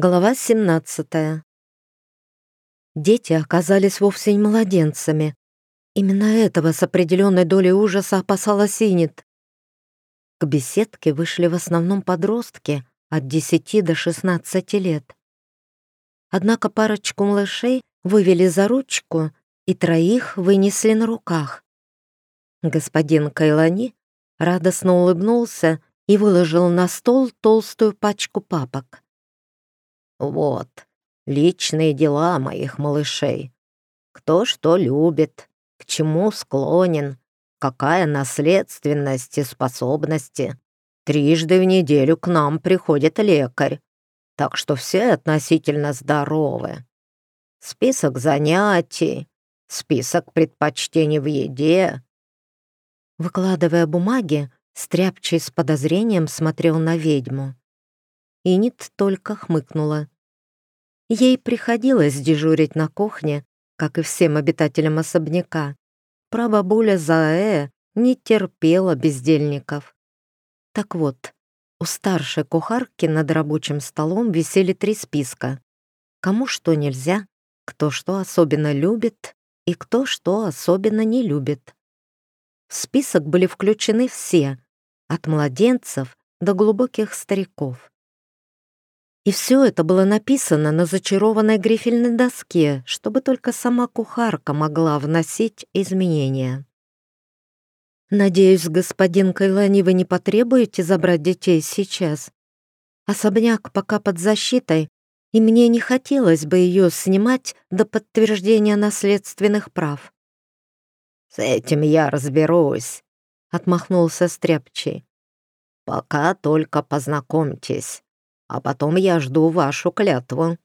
Глава 17 Дети оказались вовсе не младенцами. Именно этого с определенной долей ужаса опасалась Инет. К беседке вышли в основном подростки от 10 до 16 лет. Однако парочку малышей вывели за ручку и троих вынесли на руках. Господин Кайлани радостно улыбнулся и выложил на стол толстую пачку папок. Вот, личные дела моих малышей. Кто что любит, к чему склонен, какая наследственность и способности. Трижды в неделю к нам приходит лекарь, так что все относительно здоровы. Список занятий, список предпочтений в еде. Выкладывая бумаги, Стряпчий с подозрением смотрел на ведьму. Инит только хмыкнула. Ей приходилось дежурить на кухне, как и всем обитателям особняка. Прабабуля Заэ не терпела бездельников. Так вот, у старшей кухарки над рабочим столом висели три списка. Кому что нельзя, кто что особенно любит и кто что особенно не любит. В список были включены все, от младенцев до глубоких стариков. И все это было написано на зачарованной грифельной доске, чтобы только сама кухарка могла вносить изменения. «Надеюсь, господин Кайлани, вы не потребуете забрать детей сейчас? Особняк пока под защитой, и мне не хотелось бы ее снимать до подтверждения наследственных прав». «С этим я разберусь», — отмахнулся Стряпчий. «Пока только познакомьтесь, а потом я жду вашу клятву».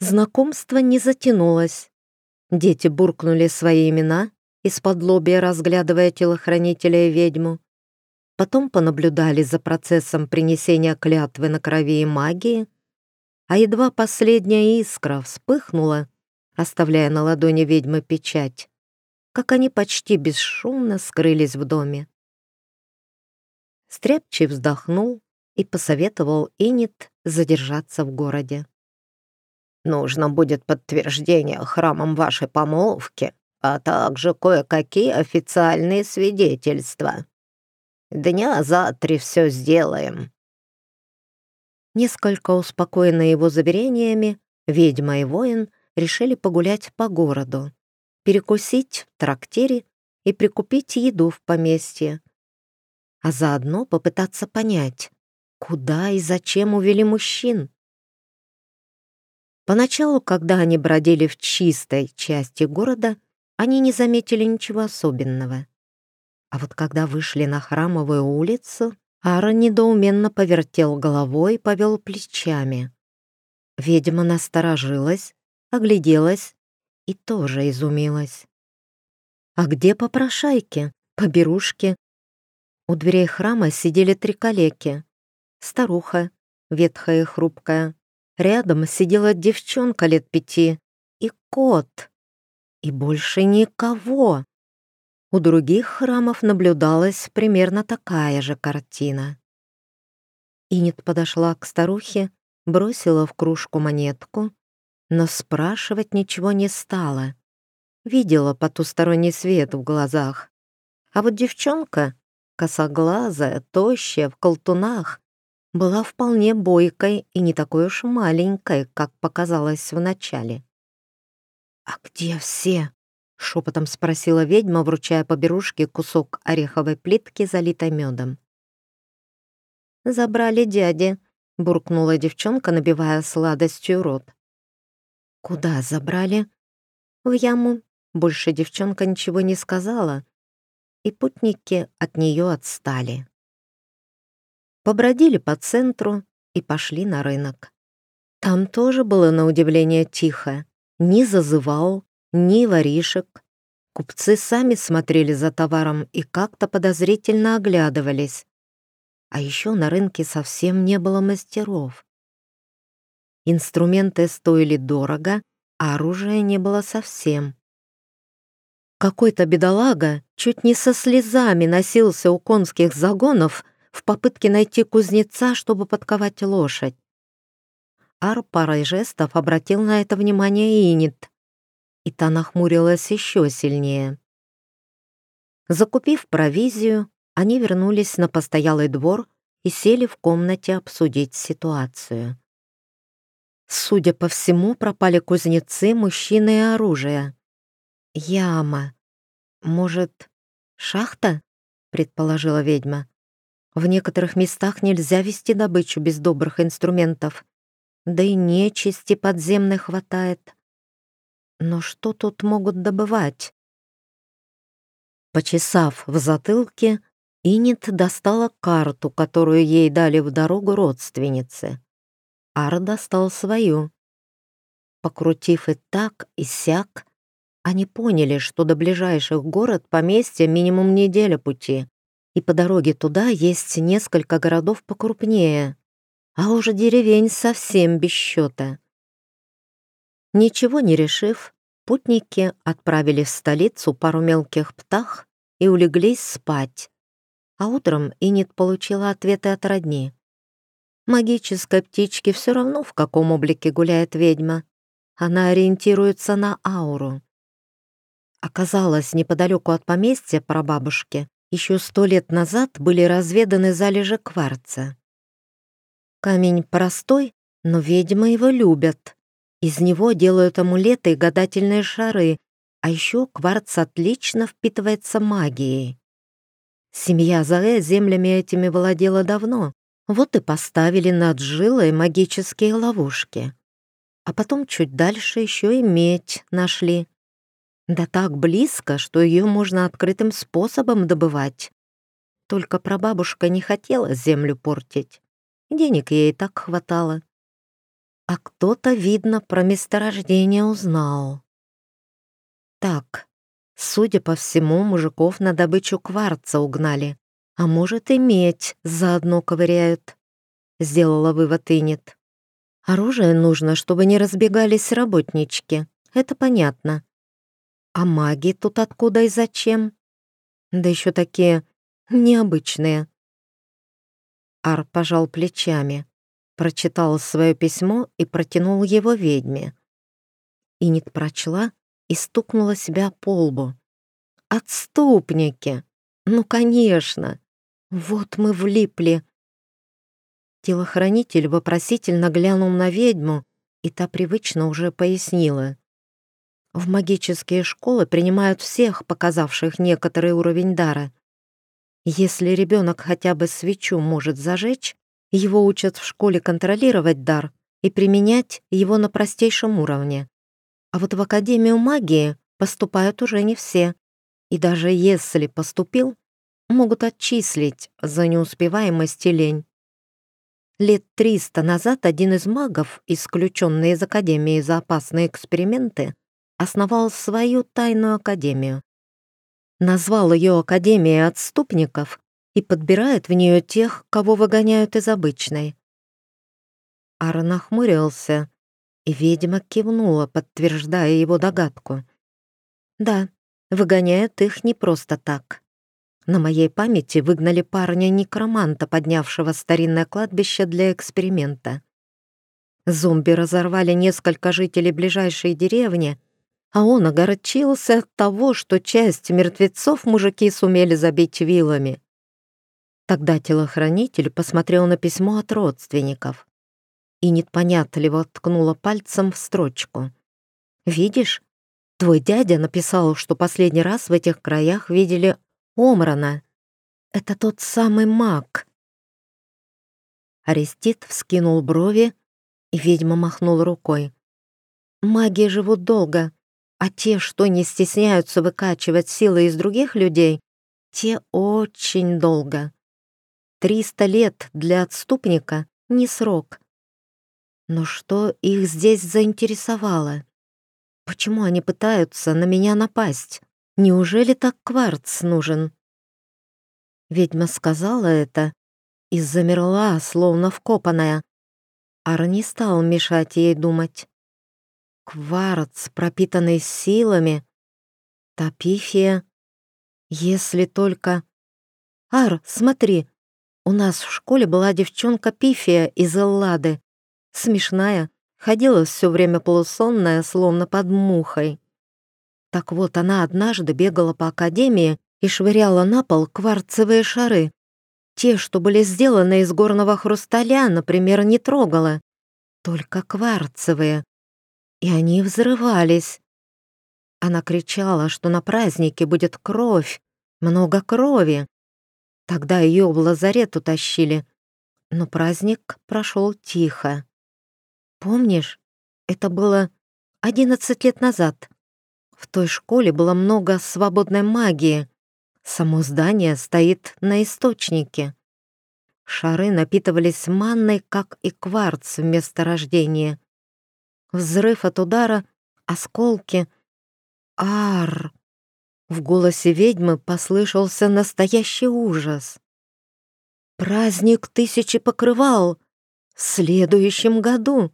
Знакомство не затянулось. Дети буркнули свои имена, из-под лобья разглядывая телохранителя и ведьму. Потом понаблюдали за процессом принесения клятвы на крови и магии, а едва последняя искра вспыхнула, оставляя на ладони ведьмы печать, как они почти бесшумно скрылись в доме. Стряпчий вздохнул и посоветовал Инит задержаться в городе. «Нужно будет подтверждение храмом вашей помолвки, а также кое-какие официальные свидетельства. Дня за три все сделаем». Несколько успокоенные его заверениями, ведьма и воин решили погулять по городу перекусить в трактире и прикупить еду в поместье, а заодно попытаться понять, куда и зачем увели мужчин. Поначалу, когда они бродили в чистой части города, они не заметили ничего особенного. А вот когда вышли на храмовую улицу, Ара недоуменно повертел головой и повел плечами. Ведьма насторожилась, огляделась и тоже изумилась. «А где попрошайки, поберушки?» У дверей храма сидели три калеки. Старуха, ветхая и хрупкая. Рядом сидела девчонка лет пяти и кот. И больше никого. У других храмов наблюдалась примерно такая же картина. Инет подошла к старухе, бросила в кружку монетку но спрашивать ничего не стала. Видела потусторонний свет в глазах. А вот девчонка, косоглазая, тощая, в колтунах, была вполне бойкой и не такой уж маленькой, как показалось вначале. «А где все?» — шепотом спросила ведьма, вручая по берушке кусок ореховой плитки, залитой медом. «Забрали дяди», — буркнула девчонка, набивая сладостью рот. «Куда забрали?» «В яму». Больше девчонка ничего не сказала, и путники от нее отстали. Побродили по центру и пошли на рынок. Там тоже было на удивление тихо. Ни зазывал, ни воришек. Купцы сами смотрели за товаром и как-то подозрительно оглядывались. А еще на рынке совсем не было мастеров. Инструменты стоили дорого, а оружия не было совсем. Какой-то бедолага чуть не со слезами носился у конских загонов в попытке найти кузнеца, чтобы подковать лошадь. Ар парой жестов обратил на это внимание Инит, и та нахмурилась еще сильнее. Закупив провизию, они вернулись на постоялый двор и сели в комнате обсудить ситуацию. Судя по всему, пропали кузнецы, мужчины и оружие. Яма. Может, шахта? Предположила ведьма. В некоторых местах нельзя вести добычу без добрых инструментов. Да и нечисти подземной хватает. Но что тут могут добывать? Почесав в затылке, Инит достала карту, которую ей дали в дорогу родственницы. Ар достал свою. Покрутив и так, и сяк, они поняли, что до ближайших город поместья минимум неделя пути, и по дороге туда есть несколько городов покрупнее, а уже деревень совсем без счета. Ничего не решив, путники отправили в столицу пару мелких птах и улеглись спать. А утром Инит получила ответы от родни. Магической птичке все равно, в каком облике гуляет ведьма. Она ориентируется на ауру. Оказалось, неподалеку от поместья прабабушки еще сто лет назад были разведаны залежи кварца. Камень простой, но ведьмы его любят. Из него делают амулеты и гадательные шары, а еще кварц отлично впитывается магией. Семья Заэ землями этими владела давно, вот и поставили над жилой магические ловушки. А потом чуть дальше еще и медь нашли. Да так близко, что ее можно открытым способом добывать. Только прабабушка не хотела землю портить. Денег ей так хватало. А кто-то, видно, про месторождение узнал. Так, судя по всему, мужиков на добычу кварца угнали. А может, и медь заодно ковыряют. Сделала вывод Инет. Оружие нужно, чтобы не разбегались работнички. Это понятно. А маги тут откуда и зачем? Да еще такие необычные. Ар пожал плечами, прочитал свое письмо и протянул его ведьме. Инит прочла и стукнула себя по лбу. «Отступники! Ну, конечно! Вот мы влипли. Телохранитель вопросительно глянул на ведьму, и та привычно уже пояснила. В магические школы принимают всех, показавших некоторый уровень дара. Если ребенок хотя бы свечу может зажечь, его учат в школе контролировать дар и применять его на простейшем уровне. А вот в Академию магии поступают уже не все. И даже если поступил, могут отчислить за неуспеваемость и лень. Лет триста назад один из магов, исключенный из Академии за опасные эксперименты, основал свою тайную академию. Назвал ее Академией отступников и подбирает в нее тех, кого выгоняют из обычной. Ара нахмурился, и ведьма кивнула, подтверждая его догадку. Да, выгоняют их не просто так. На моей памяти выгнали парня-некроманта, поднявшего старинное кладбище для эксперимента. Зомби разорвали несколько жителей ближайшей деревни, а он огорчился от того, что часть мертвецов мужики сумели забить вилами. Тогда телохранитель посмотрел на письмо от родственников и непонятливо ткнула пальцем в строчку. «Видишь, твой дядя написал, что последний раз в этих краях видели Омрана. Это тот самый маг. Арестит вскинул брови, и ведьма махнул рукой. Маги живут долго, а те, что не стесняются выкачивать силы из других людей, те очень долго. Триста лет для отступника — не срок. Но что их здесь заинтересовало? Почему они пытаются на меня напасть? Неужели так кварц нужен? Ведьма сказала это и замерла, словно вкопанная. Ар не стал мешать ей думать. Кварц, пропитанный силами. Топифия. Если только... Ар, смотри, У нас в школе была девчонка Пифия из Эллады. Смешная, ходила все время полусонная, словно под мухой. Так вот, она однажды бегала по академии и швыряла на пол кварцевые шары. Те, что были сделаны из горного хрусталя, например, не трогала. Только кварцевые. И они взрывались. Она кричала, что на празднике будет кровь, много крови. Тогда ее в лазарет утащили, но праздник прошел тихо. Помнишь, это было одиннадцать лет назад. В той школе было много свободной магии. Само здание стоит на источнике. Шары напитывались манной, как и кварц в месторождении. Взрыв от удара, осколки — Ар! В голосе ведьмы послышался настоящий ужас. Праздник тысячи покрывал в следующем году.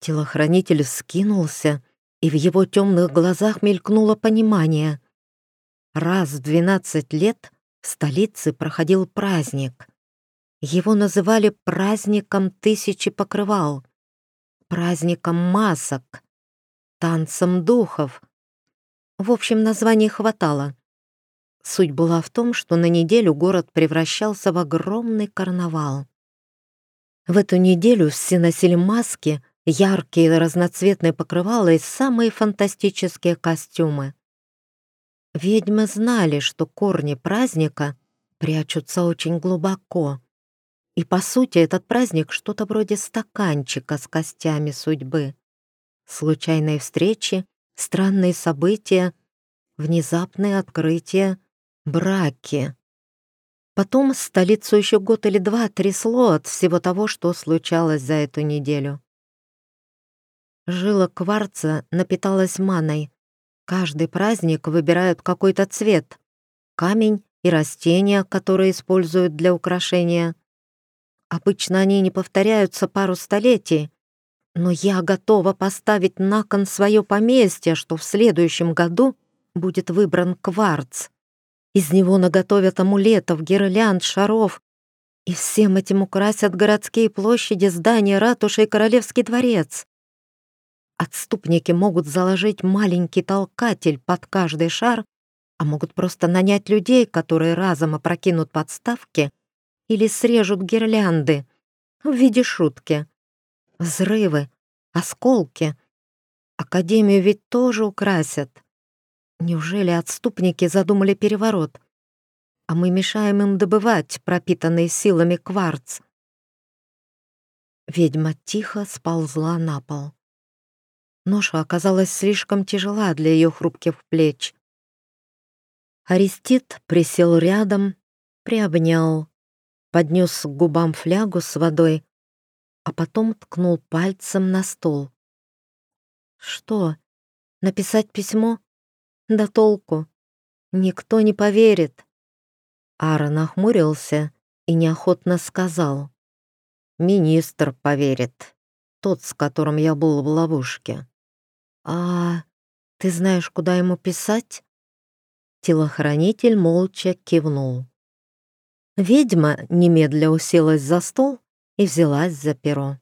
Телохранитель вскинулся, и в его темных глазах мелькнуло понимание. Раз в двенадцать лет в столице проходил праздник. Его называли праздником тысячи покрывал, праздником масок, танцем духов. В общем, названий хватало. Суть была в том, что на неделю город превращался в огромный карнавал. В эту неделю все носили маски, яркие разноцветные покрывала и самые фантастические костюмы. Ведьмы знали, что корни праздника прячутся очень глубоко. И, по сути, этот праздник что-то вроде стаканчика с костями судьбы случайные встречи, странные события, внезапные открытия, браки. Потом столицу еще год или два трясло от всего того, что случалось за эту неделю. Жила кварца напиталась маной. Каждый праздник выбирают какой-то цвет, камень и растения, которые используют для украшения. Обычно они не повторяются пару столетий, но я готова поставить на кон свое поместье, что в следующем году будет выбран кварц. Из него наготовят амулетов, гирлянд, шаров, и всем этим украсят городские площади, здания, ратуши и королевский дворец. Отступники могут заложить маленький толкатель под каждый шар, а могут просто нанять людей, которые разом опрокинут подставки или срежут гирлянды в виде шутки. Взрывы, осколки. Академию ведь тоже украсят. Неужели отступники задумали переворот? А мы мешаем им добывать пропитанный силами кварц. Ведьма тихо сползла на пол. Ноша оказалась слишком тяжела для ее хрупких плеч. Арестит присел рядом, приобнял, поднес к губам флягу с водой а потом ткнул пальцем на стол. «Что? Написать письмо? Да толку. Никто не поверит». Ара нахмурился и неохотно сказал. «Министр поверит. Тот, с которым я был в ловушке». «А ты знаешь, куда ему писать?» Телохранитель молча кивнул. Ведьма немедля уселась за стол и взялась за перо.